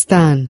Stan.